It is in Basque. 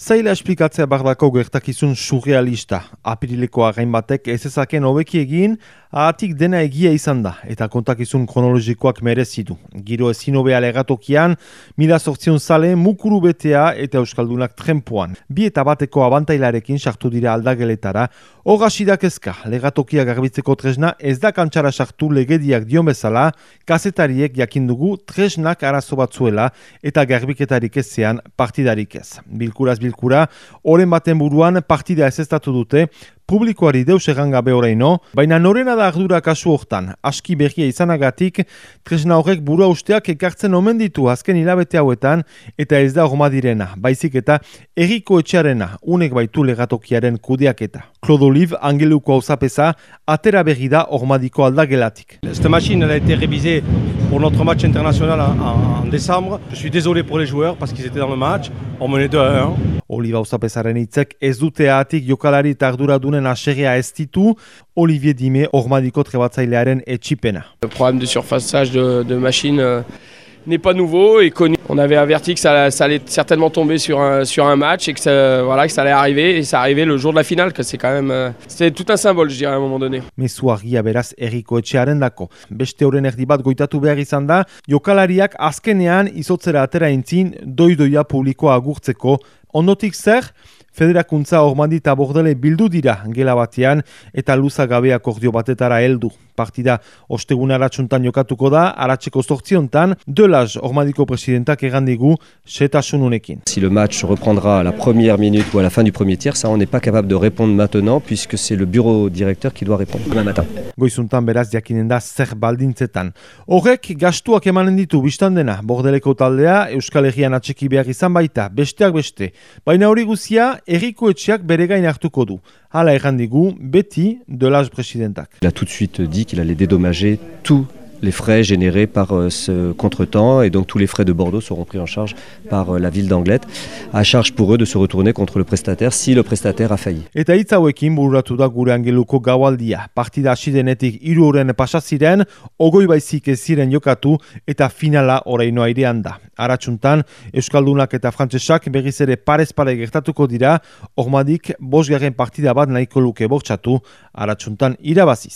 Zaila esplikatzea bardako gertakizun surrealista. Apirileko again batek ez ezaken hobeki egin, ahatik dena egia izan da, eta kontakizun kronologikoak merezidu. Giro ezin hobea legatokian, mila sortzion zale, mukuru betea eta euskaldunak trempuan. Bi eta bateko abantailarekin sartu dira aldageletara, Hoga sidak ezka, legatokia garbitzeko tresna ez da kantxara sartu legediak dion bezala, kazetariek jakindugu tresnak arazo batzuela eta garbiketarik ezean partidarik ez. Bilkuraz bilkura, oren baten buruan partida ez dute, publikoari deus egan gabe oraino, baina norena da ardura kasu hortan, aski berria izanagatik, tresna horrek burua usteak ekartzen omen ditu azken hilabete hauetan, eta ez da horma direna, baizik eta erriko etxearena, unek baitu legatokiaren kudiaketa. Claude Olive, angeluko hau zapesa, atera berri da hormadiko aldagelatik. Cette machine elle a été révisée pour notre match international en, en décembre. Je suis désolé pour les joueurs parce qu'ils étaient dans le match. On menait 2 à 1. Oliva Uzapezaren hitzek ez dute atik jokalari eta arduradunen asegia ez ditu, Olivier Dime ormadiko trebatzailearen etxipena. Le problème de surfaçage de, de machine euh, n'est pas nouveau et connu. On avait averti que ça, ça, allait certainement tomber sur un, sur un match et que ça, voilà, que ça allait arriver et ça arrivait le jour de la finale. que C'est quand même euh, c'est tout un symbole, je dirais, à un moment donné. Mezu argia beraz erriko etxearen dako. Beste horren erdi bat goitatu behar izan da, jokalariak azkenean izotzera atera intzin doidoia publikoa agurtzeko. Ondotik zer, Federakuntza Ormandi eta Bordele bildu dira gela batean eta luza gabea kordio batetara heldu. Partida ostegun aratsuntan jokatuko da, aratzeko zortziontan, Delaz Ormandiko presidentak egandigu setasun unekin. Si le match reprendra à la première minute ou à la fin du premier tiers, ça on n'est pas capable de répondre maintenant puisque c'est le bureau directeur qui doit répondre demain matin. Goizuntan beraz jakinen da zer baldintzetan. Horrek gastuak emanen ditu biztan dena, Bordeleko taldea Euskal Herrian atxeki behar izan baita, besteak beste. Baina hori guzia, erriko etxeak bere gain hartuko du. Hala errandigu, beti delaz presidentak. Il a tout de suite dit qu'il allait dédommager tout les frais générés par euh, ce contretemps et donc tous les frais de Bordeaux seront pris en charge par euh, la ville d'Anglette à charge pour eux de se retourner contre le prestataire si le prestataire a failli. Eta hitz hauekin bururatu da gure angeluko gaualdia. Partida hasi denetik hiru horren pasa ogoi baizik ez ziren jokatu eta finala oraino airean da. Aratsuntan, Euskaldunak eta Frantsesak berriz ere parez pare gertatuko dira, ormadik bosgarren partida bat nahiko luke bortxatu, aratsuntan irabaziz.